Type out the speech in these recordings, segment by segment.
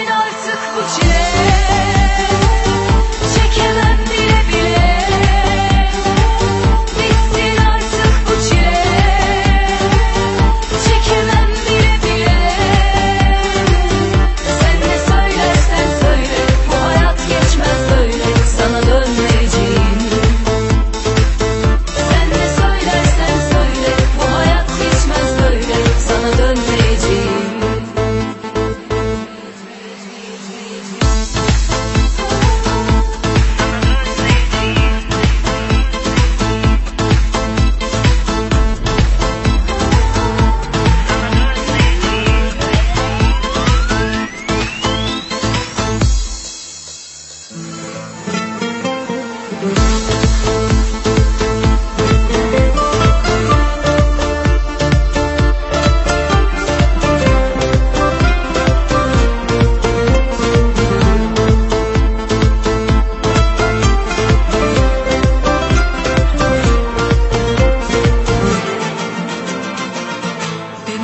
bitsin artık bu çile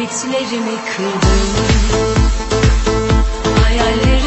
Ümitlerimi kırdın Hayallerimi